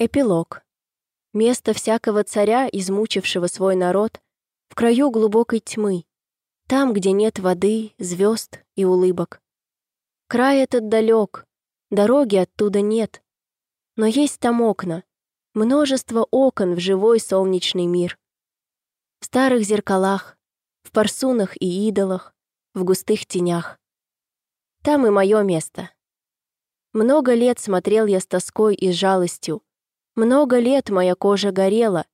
Эпилог. Место всякого царя, измучившего свой народ, в краю глубокой тьмы, там, где нет воды, звезд и улыбок. Край этот далек, дороги оттуда нет, но есть там окна, множество окон в живой солнечный мир. В старых зеркалах, в парсунах и идолах, в густых тенях. Там и мое место. Много лет смотрел я с тоской и жалостью. Много лет моя кожа горела,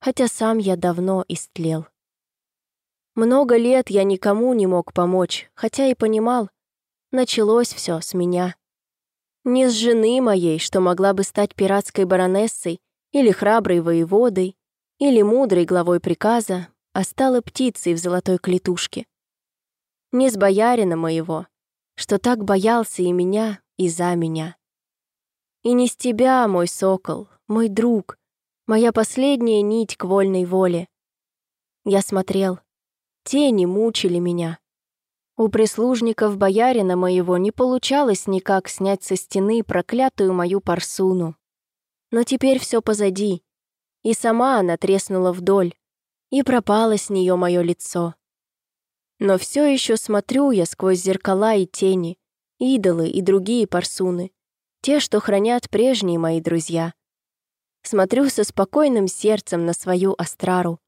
хотя сам я давно истлел. Много лет я никому не мог помочь, хотя и понимал, началось все с меня. Не с жены моей, что могла бы стать пиратской баронессой, или храброй воеводой, или мудрой главой приказа, а стала птицей в золотой клетушке. Не с боярина моего, что так боялся и меня, и за меня. И не с тебя, мой сокол, мой друг, моя последняя нить к вольной воле. Я смотрел, тени мучили меня. У прислужников боярина моего не получалось никак снять со стены проклятую мою парсуну. Но теперь все позади, и сама она треснула вдоль, и пропало с нее мое лицо. Но все еще смотрю я сквозь зеркала и тени, идолы и другие парсуны, те, что хранят прежние мои друзья. Смотрю со спокойным сердцем на свою астрару.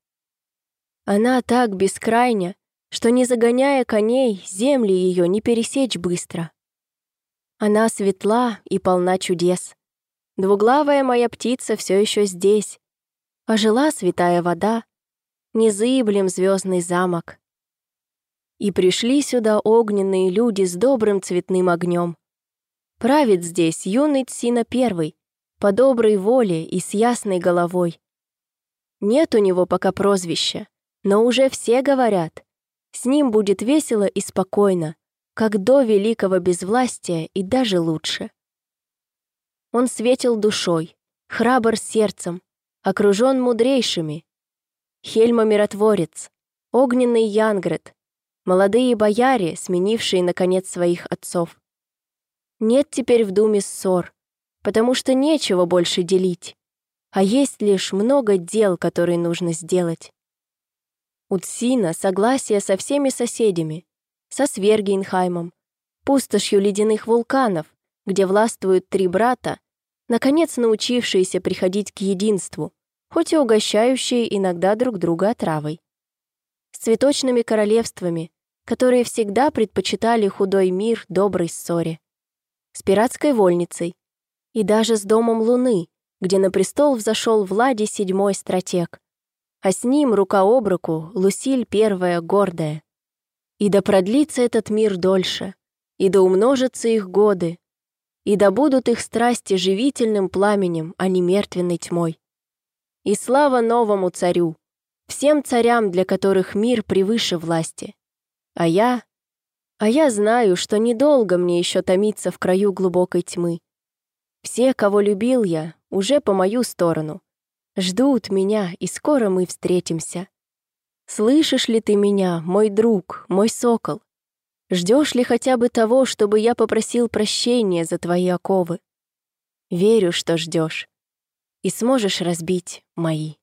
Она так бескрайня, что, не загоняя коней, земли ее не пересечь быстро. Она светла и полна чудес. Двуглавая моя птица все еще здесь. Ожила святая вода, незыблем звездный замок. И пришли сюда огненные люди с добрым цветным огнем. Правит здесь юный Тсина Первый, по доброй воле и с ясной головой. Нет у него пока прозвища, но уже все говорят, с ним будет весело и спокойно, как до великого безвластия и даже лучше. Он светил душой, храбр сердцем, окружен мудрейшими. Хельма миротворец, огненный Янгрет, молодые бояре, сменившие, наконец, своих отцов. Нет теперь в думе ссор, потому что нечего больше делить, а есть лишь много дел, которые нужно сделать. У Цина согласие со всеми соседями, со Свергейнхаймом, пустошью ледяных вулканов, где властвуют три брата, наконец научившиеся приходить к единству, хоть и угощающие иногда друг друга отравой с цветочными королевствами, которые всегда предпочитали худой мир доброй ссоре, с пиратской вольницей и даже с домом Луны, где на престол взошел Влади седьмой стратег, а с ним рука об руку Лусиль первая гордая. И да продлится этот мир дольше, и да умножатся их годы, и да будут их страсти живительным пламенем, а не мертвенной тьмой. И слава новому царю, всем царям, для которых мир превыше власти. А я... А я знаю, что недолго мне еще томиться в краю глубокой тьмы. Все, кого любил я, уже по мою сторону. Ждут меня, и скоро мы встретимся. Слышишь ли ты меня, мой друг, мой сокол? Ждешь ли хотя бы того, чтобы я попросил прощения за твои оковы? Верю, что ждешь. И сможешь разбить мои.